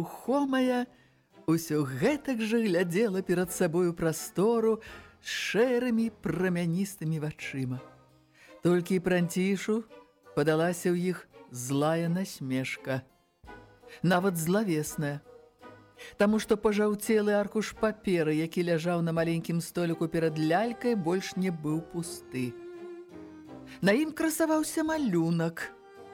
Нерухомая, усё гэтак жа глядзела перад сабою прастору шэрымі прамяністымі вачыма. Толькі пранцішу падалася ў іх злая насмешка, нават злавесная. Таму што пажаўцелы аркуш паперы, які ляжаў на маленькім століку перад лялькай, больш не быў пусты. На ім красаваўся малюнак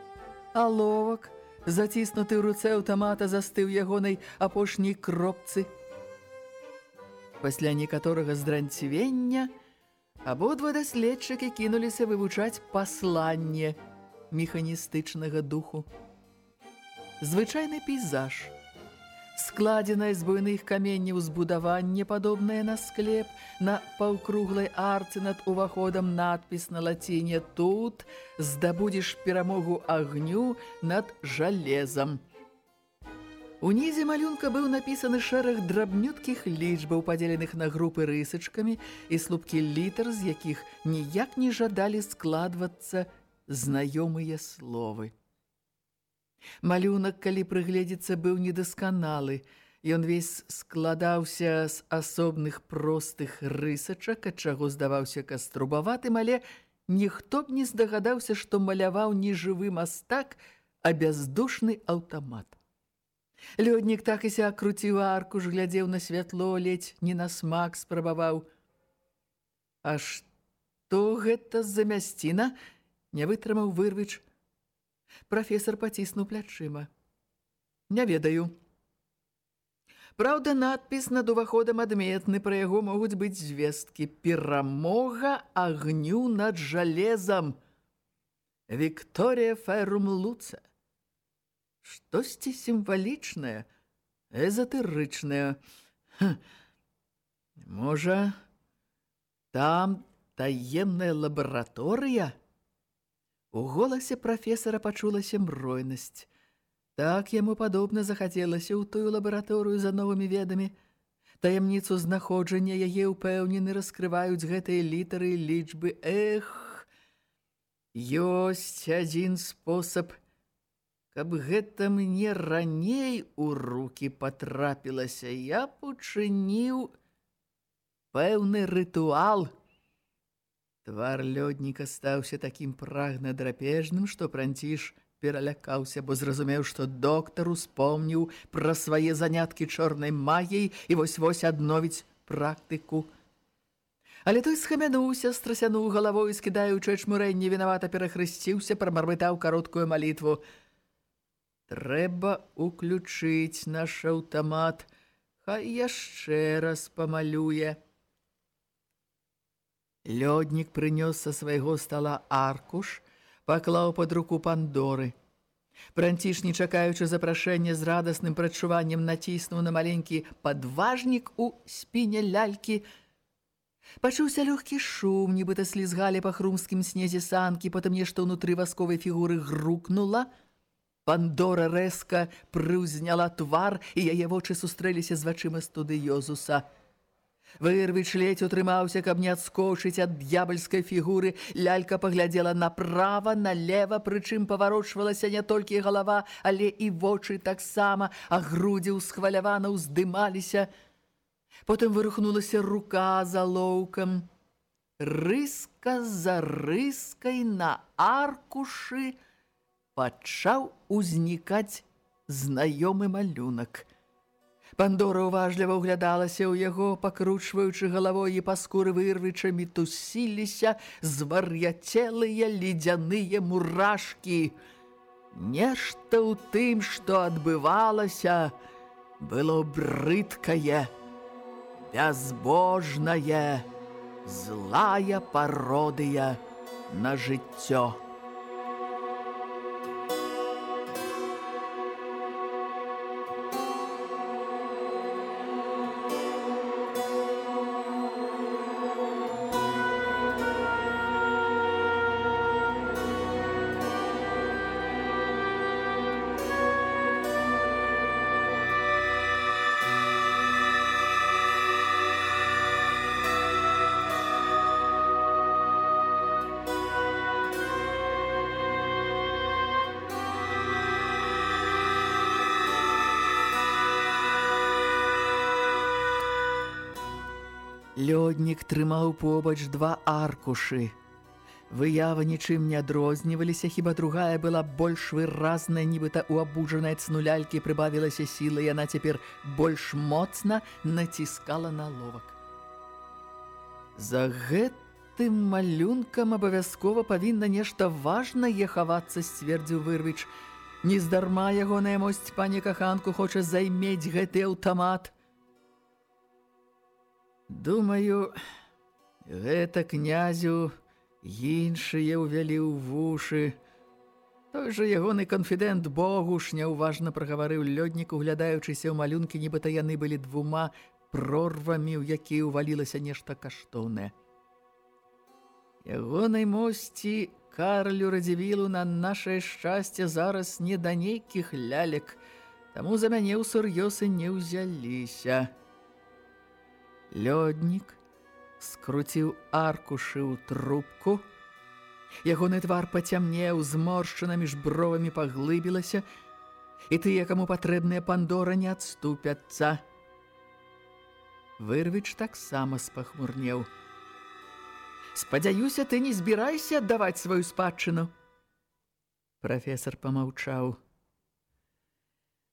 – аловак, заціснуты ў руцэ аўтамата застыў ягонай апошняй кропцы. Пасля некаторага здранцвення абодва даследчыкі кінуліся вывучаць пасланне механістычнага духу. Звычайны пейзаж – складзенае з буйных каменняў збудаванне, падобнае на склеп, на паўкруглай арцы над уваходам надпіс на лаціне «Тут здабудзеш перамогу агню над жалезам». Унізе малюнка быў напісаны шэраг драбнюткіх лічбаў, падзеленых на групы рысачкамі і слупкі літар, з якіх ніяк не жадалі складвацца знаёмыя словы. Малюнак, калі прыгледзецца, быў недасканалы. Ён весь складаўся з асобных простых рысачак, ад чаго здаваўся каструбаватым, але ніхто б не здагадаўся, што маляваў не жывы мастак, а бяздушны аўтамат. Лёднік так і ся круціў аркуш, глядзеў на святло, ледзь не на смак спрабаваў. А што гэта за мясціна? Не вытрымаў вырвіч. Прафесор паціснуў плячыма. Не ведаю. Праўда, надпіс над уваходам адметны, пра яго могуць быць звесткі. Перамога агню над жалезам. Вікторія Ферум Луца. Штосьці сімвалічнае, эзотэрычнае. Можа, там таемная лабараторыя? У голасе прафесара пачулася мройнасць. Так яму падобна захацелася ў тую лабараторыю за новымі ведамі. Таямніцу знаходжання яе ўпэўнены раскрываюць гэтыя літары і лічбы. Эх, ёсць адзін спосаб, каб гэта мне раней у рукі патрапілася, я б учыніў пэўны рытуал – Твар лёдніка стаўся такім прагна-драпежным, што пранціш пералякаўся, бо зразумеў, што доктар успомніў пра свае заняткі чорнай магіяй і вось-вось адновіць практыку. Але той схамянуўся, страсянуў галавой, скідаючы чмурэнне, вінавата перахрысціўся, прамарвытаў кароткую малітву. Трэба уключыць наш аўтамат, хай яшчэ раз памалюе. Лёднік прынёс са свайго стала аркуш, паклаў пад руку пандоры. Пранціш, не чакаючы запрашэння з радасным прадчуваннем, націснуў на маленькі падважнік у спіне лялькі. Пачуўся лёгкі шум, нібыта слізгалі па хрумскім снезе санкі, потым нешта ўнутры васковай фігуры грукнула. Пандора рэзка прыўзняла твар, і яе вочы сустрэліся з вачыма студыёзуса. Вырвіч ледзь утрымаўся, каб не адскочыць ад д'ябальскай фігуры. Лялька паглядзела направа, налева, прычым паварочвалася не толькі галава, але і вочы таксама, а грудзі ўсхвалявана ўздымаліся. Потым вырухнулася рука за лоўкам. Рыска за рыскай на аркушы пачаў узнікаць знаёмы малюнак – Пандора ўважліва ўглядалася ў яго, пакручваючы галавой і паскуры вырвычамі тусіліся звар'яцелыя ледзяныя мурашкі. Нешта ў тым, што адбывалася, было брыдкае, бязбожнае, злая пародыя на жыццё. Лёднік трымаў побач два аркушы. Выявы нічым не адрозніваліся, хіба другая была больш выразная, нібыта у абуджанай цну лялькі прыбавілася сіла, яна цяпер больш моцна націскала на ловак. За гэтым малюнкам абавязкова павінна нешта важнае хавацца, сцвердзіў вырвіч. Нездарма ягоная мосць пані каханку хоча займець гэты аўтамат. Думаю, гэта князю іншыя ўвялі ў вушы. Той жа ягоны канфідэнт Богуш няўважна прагаварыў лёднік, углядаючыся ў малюнкі, нібыта яны былі двума прорвамі, у які ўвалілася нешта каштоўнае. Ягонай мосці Карлю Радзівілу на нашае шчасце зараз не да нейкіх лялек, таму за мяне ў сур'ёсы не ўзяліся. Лёднік скруціў аркушы ў трубку. Ягоны твар пацямнеў, зморшчына між бровамі паглыбілася, і тыя, каму патрэбныя пандора, не адступяцца. Вырвіч таксама спахмурнеў. «Спадзяюся, ты не збірайся аддаваць сваю спадчыну?» Прафесор помаўчаў.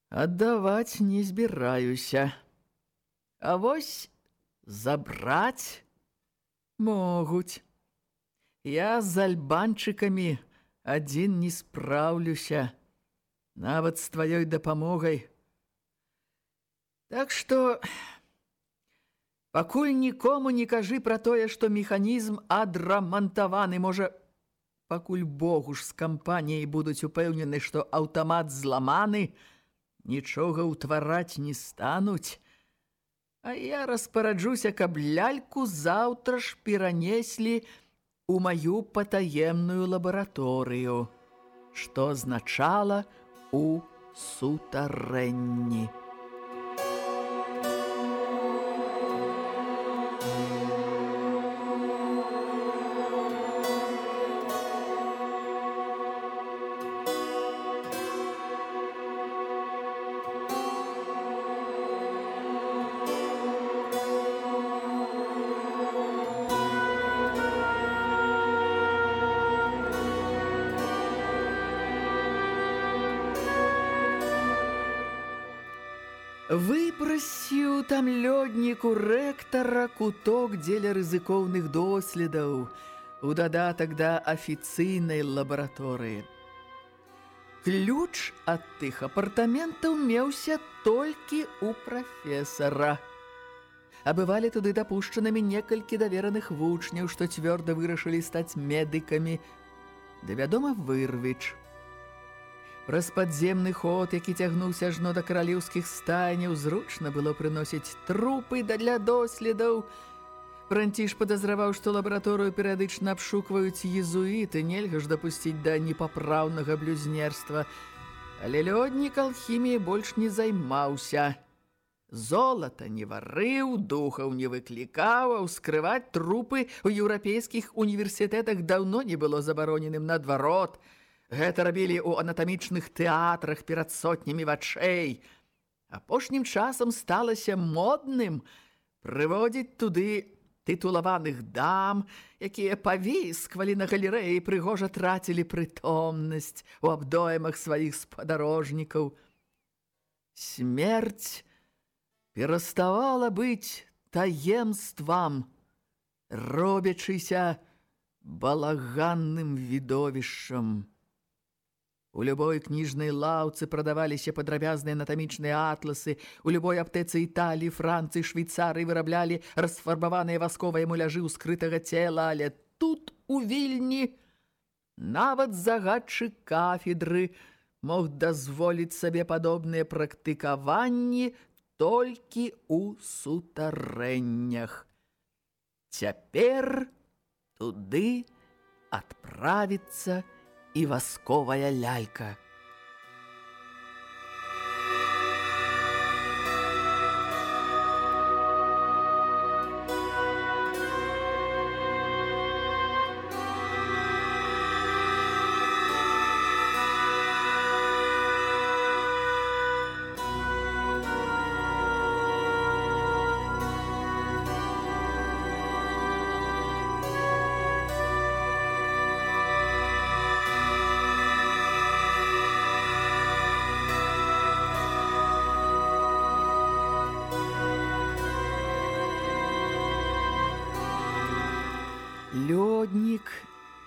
«Аддаваць не збіраюся. А вось забраць могуць. Я з альбанчыкамі адзін не спраўлюся, нават з тваёй дапамогай. Так што пакуль нікому не кажы пра тое, што механізм адрамантаваны, можа, пакуль Богу ж з кампаніяй будуць упэўнены, што аўтамат зламаны, нічога ўтвараць не стануць. А я распараджуся, каб ляльку заўтра ж перанеслі ў маю патаемную лабараторыю, што азначала у сутарэнні. Лёдніку рэктара куток дзеля рызыкоўных доследаў у дадатак да афіцыйнай лабараторыі. Ключ ад тых апартаментаў меўся толькі ў прафесара. А бывалі туды дапушчанымі некалькі давераных вучняў, што цвёрда вырашылі стаць медыкамі, да вядома вырвіч – Праз падземны ход, які цягнуўся ажно да каралеўскіх стайняў, зручна было прыносіць трупы да для доследаў. Пранціш падазраваў, што лабараторыю перыядычна абшукваюць езуіты, нельга ж дапусціць да непапраўнага блюзнерства. Але лёднік алхіміяй больш не займаўся. Золата не варыў, духаў не выклікаў, а ўскрываць трупы ў еўрапейскіх універсітэтах даўно не было забароненым надварот – Гэта рабілі ў анатамічных тэатрах перад сотнямі вачэй. Апошнім часам сталася модным прыводзіць туды тытулаваных дам, якія павісквалі на галерэі і прыгожа трацілі прытомнасць у абдоемах сваіх спадарожнікаў. Смерць пераставала быць таемствам, робячыся балаганным відовішчам. У любой кніжнай лаўцы прадаваліся падрабязныя анатамічныя атласы, у любой аптэцы Італіі, Францыі, Швейцарыі выраблялі расфарбаваныя васковыя муляжы ў скрытага цела, але тут у вільні нават загадчык кафедры мог дазволіць сабе падобныя практыкаванні толькі ў сутарэннях. Цяпер туды адправіцца і васковая лялька –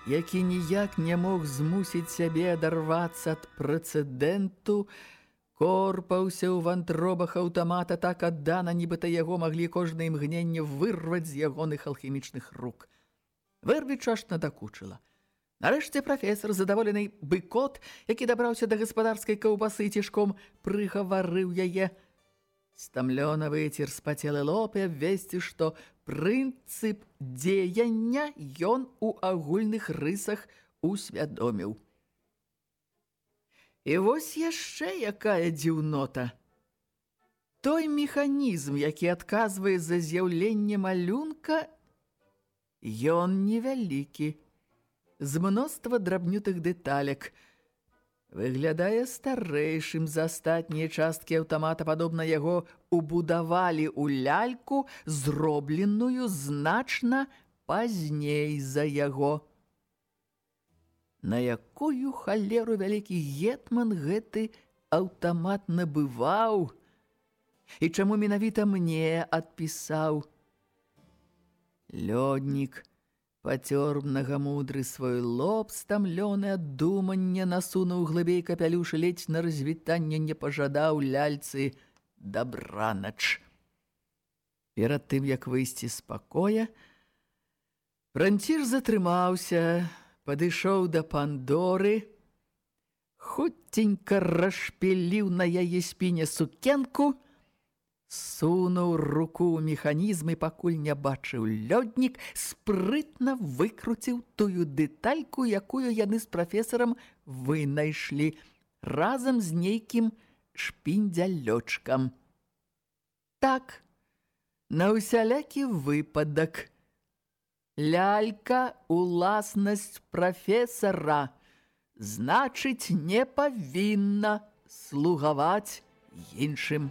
які ніяк не мог змусіць сябе адарвацца ад прэцэдэнту, корпаўся ў вантробах аўтамата так аддана, нібыта яго маглі кожнае імгненне вырваць з ягоных алхімічных рук. Вырвіч аж надакучыла. Нарэшце прафесор, задаволены быкот, які дабраўся да гаспадарскай каўбасы цішком, прыгаварыў яе – Стамлёна выцер спацелы лоб і абвесці, што прынцып дзеяння ён у агульных рысах усвядоміў. І вось яшчэ якая дзіўнота. Той механізм, які адказвае за з'яўленне малюнка, ён невялікі, з мноства драбнютых дэталек – выглядае старэйшым за астатнія часткі аўтамата, падобна яго убудавалі ў ляльку, зробленую значна пазней за яго. На якую халеру вялікі гетман гэты аўтамат набываў? І чаму менавіта мне адпісаў? Лёднік – Пацёр мнагамудры свой лоб, стамлёны ад думання, насунуў глыбей капялюш і ледзь на развітанне не пажадаў ляльцы дабранач. Перад тым, як выйсці з пакоя, Франціш затрымаўся, падышоў да Пандоры, хуценька расшпіліў на яе спіне сукенку – Сунуў руку ў механізм і пакуль не бачыў лёднік, спрытна выкруціў тую дэтальку, якую яны з прафесарам вынайшлі разам з нейкім шпіндзялёчкам. Так, на ўсялякі выпадак. Лялька – уласнасць прафесара, значыць, не павінна слугаваць іншым.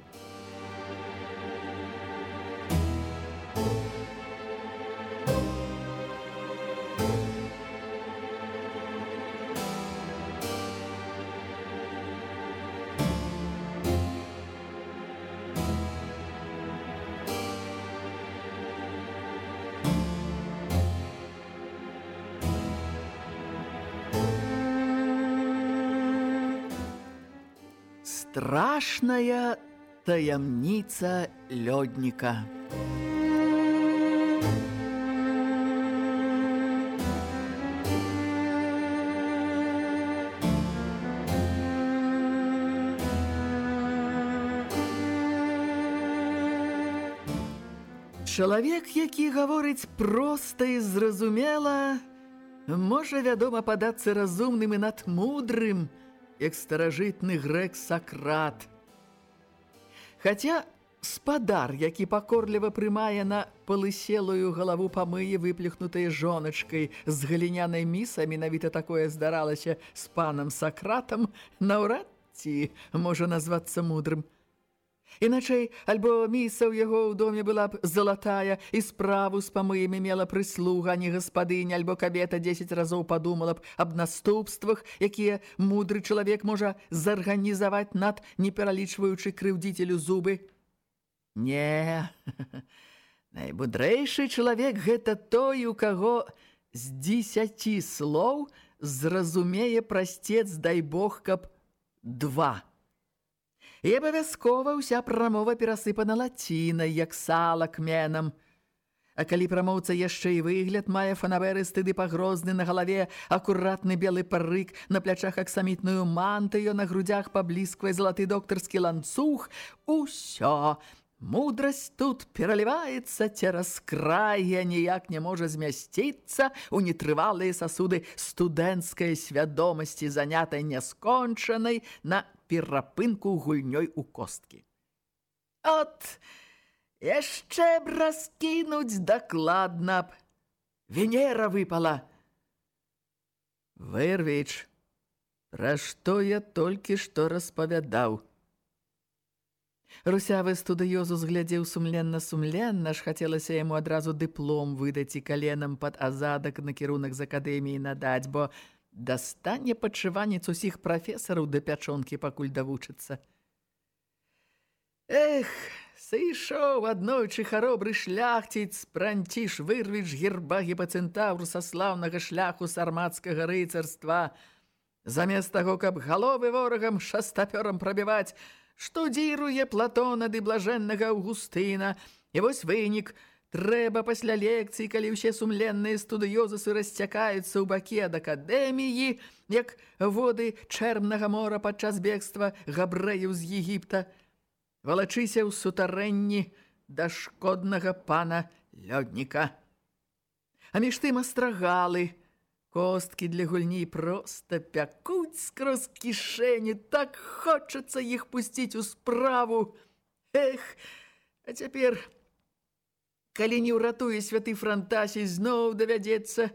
Страшная таямніца лёдніка. Чалавек, які гаворыць проста і зразумела, можа, вядома, падацца разумным і надмудрым, як старажытны грэк Сакрат. Хаця спадар, які пакорліва прымае на палыселую галаву памыі, выплюхнутай жоначкай з галінянай міса, менавіта такое здаралася з панам Сакратам, наўрад ці можа назвацца мудрым. Іначай, альбо міса ў яго ў доме была б залатая і справу з памыямі мела прыслуга, а не гаспадыня, альбо кабета 10 разоў падумала б аб наступствах, якія мудры чалавек можа зарганізаваць над, не пералічваючы крыўдзіцелю зубы. Не, наймудрэйшы чалавек гэта той, у каго з дзесяці слоў зразумее прасцец, дай Бог, каб два. І абавязкова ўся прамова перасыпана лацінай, як сала кменам. А калі прамоўца яшчэ і выгляд мае фанаберысты ды пагрозны на галаве, акуратны белы парык, на плячах аксамітную мантыю, на грудях паблісквае залаты доктарскі ланцуг, усё, мудрасць тут пераліваецца цераз край, а ніяк не можа змясціцца ў нетрывалыя сасуды студэнцкай свядомасці, занятай няскончанай на перапынку гульнёй у косткі. От, яшчэ б раскінуць дакладна б. Венера выпала. Вырвіч, пра што я толькі што распавядаў. Русявы студыёзу зглядзеў сумленна-сумленна, ж хацелася яму адразу дыплом выдаць і каленам пад азадак на кірунак з акадэміі надаць, бо дастане падшыванец усіх прафесараў да пячонкі пакуль давучыцца. Эх, сышоў аднойчы харобры шляхціц, пранціш вырвіш герба гіпацэнтаўру са слаўнага шляху сармацкага рыцарства. Замест таго, каб галовы ворагам шастапёрам прабіваць, што дзіруе Платона ды блажэннага Аўгустына, і вось вынік – Трэба пасля лекцыі, калі ўсе сумленныя студыёзасы расцякаюцца ў бакі ад акадэміі, як воды чэрмнага мора падчас бегства габрэяў з Егіпта, валачыся ў сутарэнні да шкоднага пана лёдніка. А між тым астрагалы, косткі для гульні проста пякуць скроз кішэні, так хочацца іх пусціць у справу. Эх, а цяпер калі не ўратуе святы франтасій, зноў давядзецца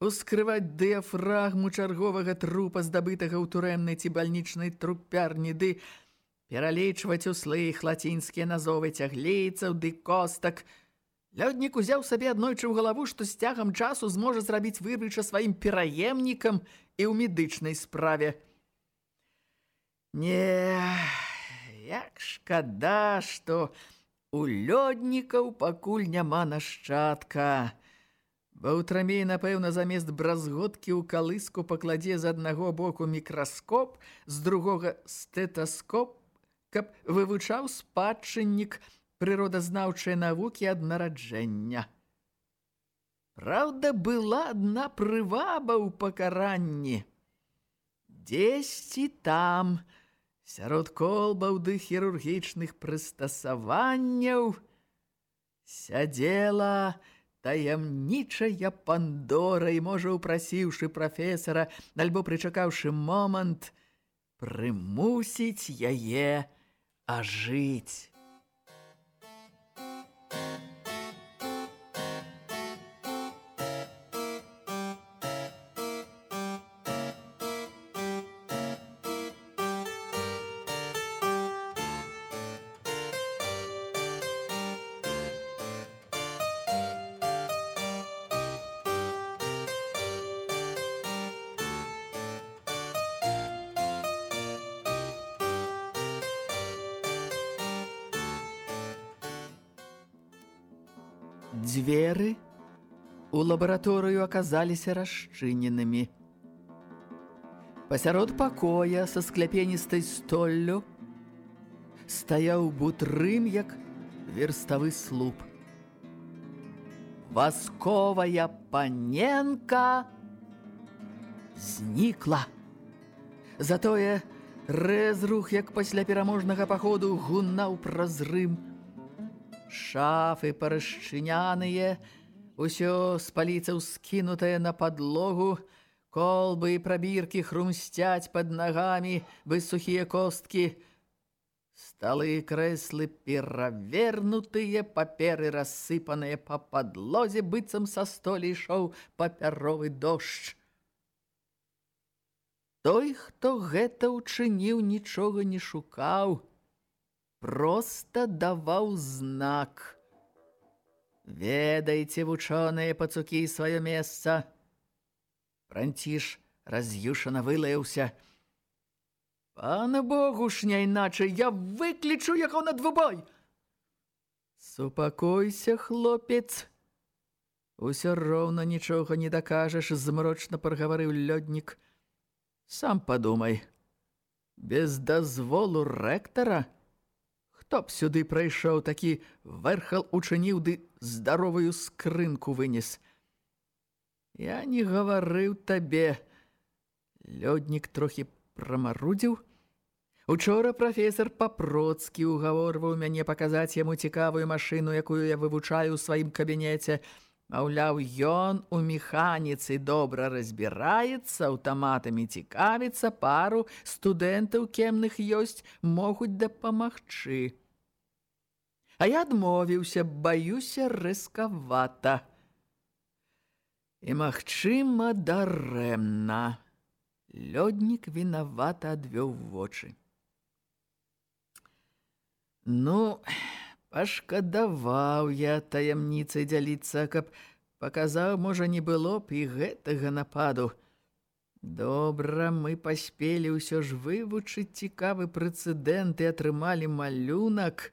ускрываць дыафрагму чарговага трупа, здабытага ў турэмнай ці бальнічнай трупярні, ды пералічваць у слых лацінскія назовы цяглейцаў ды костак. Лёднік узяў сабе аднойчы ў галаву, што з цягам часу зможа зрабіць выбрыча сваім пераемнікам і ў медычнай справе. Не, як шкада, што... У лёднікаў пакуль няма нашчадка. Баўтрамей, напэўна, замест бразготкі ў калыску пакладзе з аднаго боку мікраскоп, з другога стэтаскоп, каб вывучаў спадчыннік прыродазнаўчай навукі ад нараджэння. Праўда, была адна прываба ў пакаранні. Дзесьці там, Сярод колбаў ды хірургічных прыстасаванняў сядзела таямнічая пандора і, можа, упрасіўшы прафесара, альбо прычакаўшы момант, прымусіць яе ажыць. Лабараторыю аказаліся расчыненымі. Пасярод пакоя са скляпеністай столлю стаяў бутрым, як верставы слуп. Васковая паненка знікла. Затое рэзрух, як пасля пераможнага паходу, гунаў праз рым – шафы парашчыняныя, усё з паліцаў скінутае на падлогу, колбы і прабіркі хрумсцяць пад нагамі, бы сухія косткі. Сталы і крэслы перавернутыя, паперы рассыпаныя па падлозе, быццам са столі ішоў папяровы дождж. Той, хто гэта ўчыніў, нічога не шукаў, проста даваў знак. Ведайце, вучоныя пацукі сваё месца. Франціш раз'юшана вылаяўся. Пана Богу ж не іначай, я выклічу яго на двубой. Супакойся, хлопец. Усё роўна нічога не дакажаш, змрочна прагаварыў лёднік. Сам падумай. Без дазволу рэктара? Хто б сюды прайшоў, такі вэрхал учыніў ды здаровую скрынку вынес. Я не гаварыў табе. Лёднік трохі прамарудзіў, Учора прафесор Папроцкі угаворваў мяне паказаць яму цікавую машыну, якую я вывучаю ў сваім кабінеце. Маўляў, ён у механіцы добра разбіраецца, аўтаматамі цікавіцца, пару студэнтаў кемных ёсць, могуць дапамагчы. А я адмовіўся, баюся рыскавата. І, магчыма, дарэмна. Лёднік вінавата адвёў вочы. Ну, пашкадаваў я таямніцай дзяліцца, каб паказаў, можа, не было б і гэтага нападу. Добра, мы паспелі ўсё ж вывучыць цікавы прэцэдэнт і атрымалі малюнак.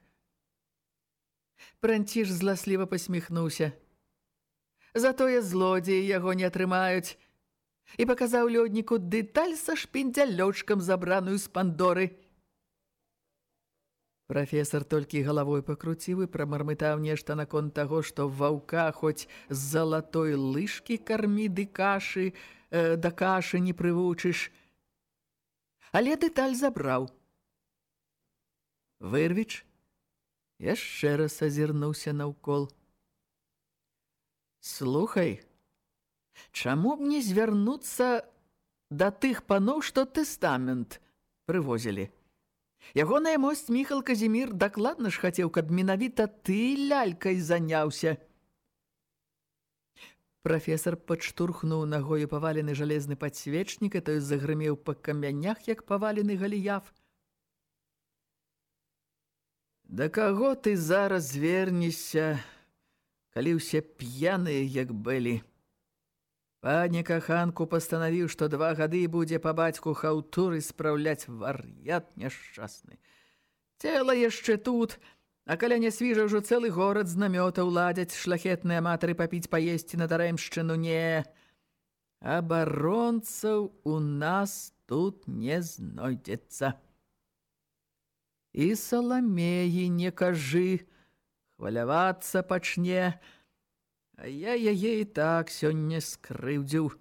Пранціш зласліва пасміхнуўся. Затое злодзеі яго не атрымаюць. І паказаў лёдніку дэталь са шпіндзялёчкам забраную з пандоры. Прафесор толькі галавой пакруціў і прамармытаў нешта наконт таго, што ваўка хоць з залатой лыжкі кармі ды кашы, э, да кашы не прывучыш. Але дэталь забраў. Вырвіч яшчэ раз азірнуўся наўкол. Слухай, чаму б не звярнуцца да тых паноў, што тэстамент прывозілі? Ягоная мость Міхал Казімір дакладна ж хацеў, каб менавіта ты лялькай заняўся. Прафесор падштурхнуў нагою павалены жалезны падсвечнік, і той загрымеў па камянях, як павалены галіяф. Да каго ты зараз звернешся, калі ўсе п'яныя, як былі? Пані каханку пастанавіў, што два гады будзе па бацьку хаўтуры спраўляць вар'ят няшчасны. Цела яшчэ тут, а каля не свіжа ўжо цэлы горад з намёта ўладзяць шлахетныя аматары папіць паесці на дарэмшчыну не. Абаронцаў у нас тут не знойдзецца. І саламеі не кажы, хвалявацца пачне, А я яе і так сёння скрыўдзіў.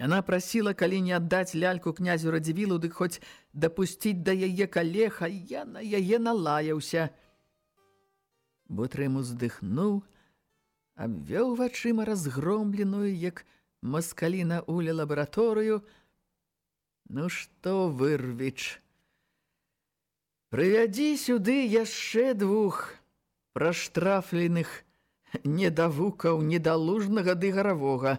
Яна прасіла, калі не аддаць ляльку князю Радзівілу, дык хоць дапусціць да яе калег, а я на яе налаяўся. Бутрым уздыхнуў, абвёў вачыма разгромленую, як маскаліна ўля лабараторыю. Ну што, вырвіч, прывядзі сюды яшчэ двух праштрафленых недавукаў недалужнага ды гаравога.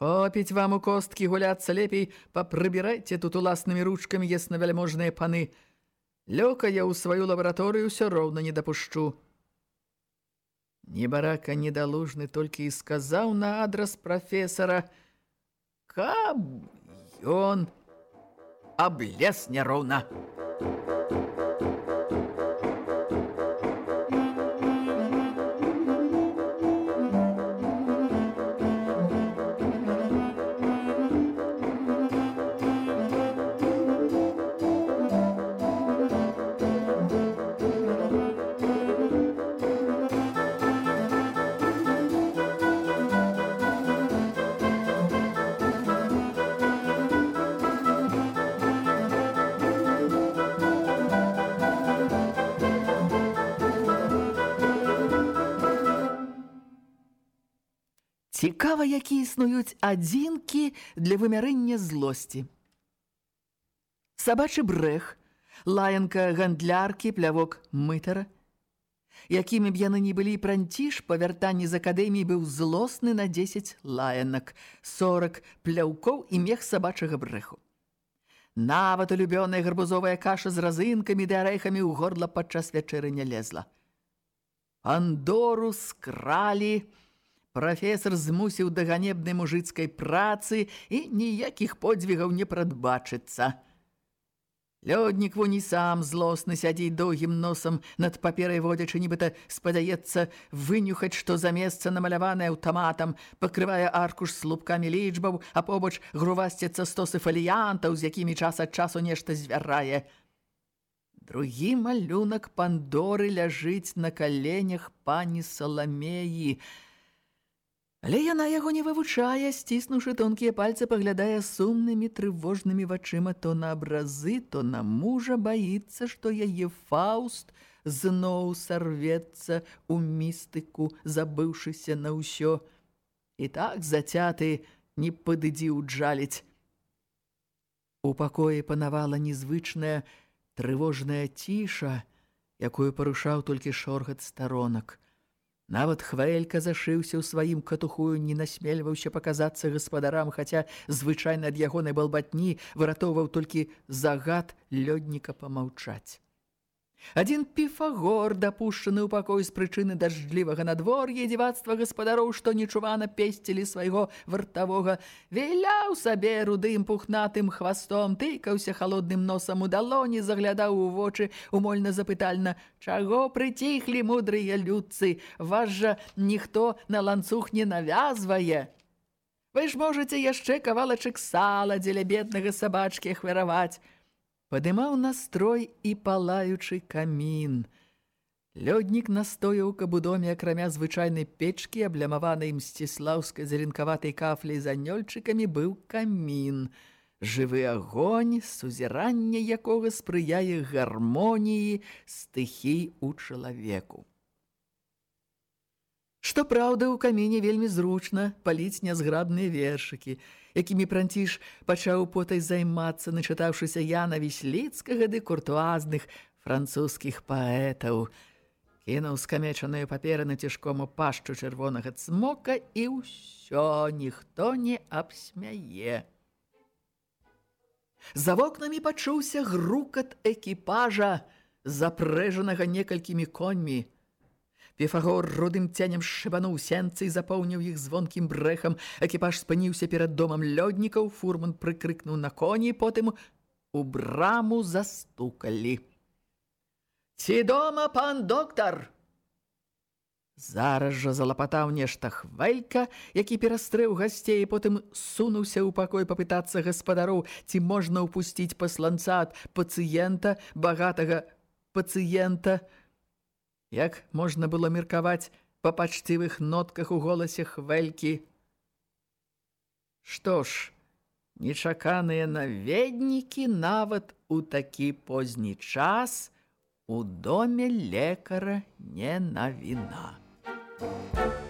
Хопіць вам у косткі гуляцца лепей, папрыбірайце тут уласнымі ручкамі яснавяльможныя паны. Лёка я ў сваю лабараторыю ўсё роўна не дапушчу. Небарака недалужны толькі і сказаў на адрас прафесара, каб ён аблес няроўна. Цікава, які існуюць адзінкі для вымярэння злосці. Сабачы брэх, лаянка гандляркі, плявок мытара. Якімі б яны не былі пранціш, па вяртанні з акадэміі быў злосны на 10 лаянак, 40 пляўкоў і мех сабачага брэху. Нават улюбёная гарбузовая каша з разынкамі ды арэхамі ў горла падчас вячэры не лезла. Андору скралі, Прафесор змусіў да ганебнай мужыцкай працы і ніякіх подзвігаў не прадбачыцца. Лёднік вунь і сам злосны сядзіць доўгім носам над паперай водзячы, нібыта спадаецца вынюхаць, што за месца намаляванае аўтаматам, пакрывае аркуш слупкамі лічбаў, а побач грувасцяцца стосы фаліянтаў, з якімі час ад часу нешта звярае. Другі малюнак Пандоры ляжыць на каленях пані Саламеі, Але яна яго не вывучае, сціснуўшы тонкія пальцы, паглядае сумнымі трывожнымі вачыма то на абразы, то на мужа баіцца, што яе фауст зноў сарвецца ў містыку, забыўшыся на ўсё. І так зацяты не падыдзі ўджаліць. У пакоі панавала незвычная трывожная ціша, якую парушаў толькі шоргат старонак. Нават хвэлька зашыўся ў сваім катухую, не насмельваўся паказацца гаспадарам, хаця звычайна ад ягонай балбатні выратоўваў толькі загад лёдніка памаўчаць. Адзін піфагор, дапушчаны ў пакой з прычыны дажджлівага надвор'я дзівацтва гаспадароў, што нечувана песцілі свайго вартавога, віляў сабе рудым пухнатым хвастом, тыкаўся халодным носам у далоні, заглядаў у вочы, умольна запытальна: «Чаго прыціхлі мудрыя людцы? Вас жа ніхто на ланцуг не навязвае!» Вы ж можаце яшчэ кавалачак сала дзеля беднага сабачкі ахвяраваць падымаў настрой і палаючы камін. Лёднік настояў, каб у доме, акрамя звычайнай печкі, аблямаванай мсціслаўскай зеленкаватай кафляй з анёльчыкамі, быў камін. Жывы агонь, сузіранне якога спрыяе гармоніі стыхій у чалавеку. Што праўда, у каміне вельмі зручна паліць нязграбныя вершыкі – якімі пранціш пачаў потай займацца, начытаўшыся Яна Вісліцкага ды куртуазных французскіх паэтаў. Кінуў скамечаную паперы на цяжкому пашчу чырвонага цмока і ўсё ніхто не абсмяе. За вокнамі пачуўся грукат экіпажа, запрэжанага некалькімі коньмі. Піфагор рудым цянем шыбануў сенцы і запоўніў іх звонкім брэхам. Экіпаж спыніўся перад домам лёднікаў, фурман прыкрыкнуў на коні, потым у браму застукалі. «Ці дома, пан доктар?» Зараз жа залапатаў нешта хвалька, які перастрэў гасцей, потым сунуўся ў пакой папытацца гаспадароў, ці можна ўпусціць пасланца ад пацыента, багатага пацыента, як можна было меркаваць па пачцівых нотках у голасе хвелькі. Што ж, нечаканыя наведнікі нават у такі позні час у доме лекара не навіна. Thank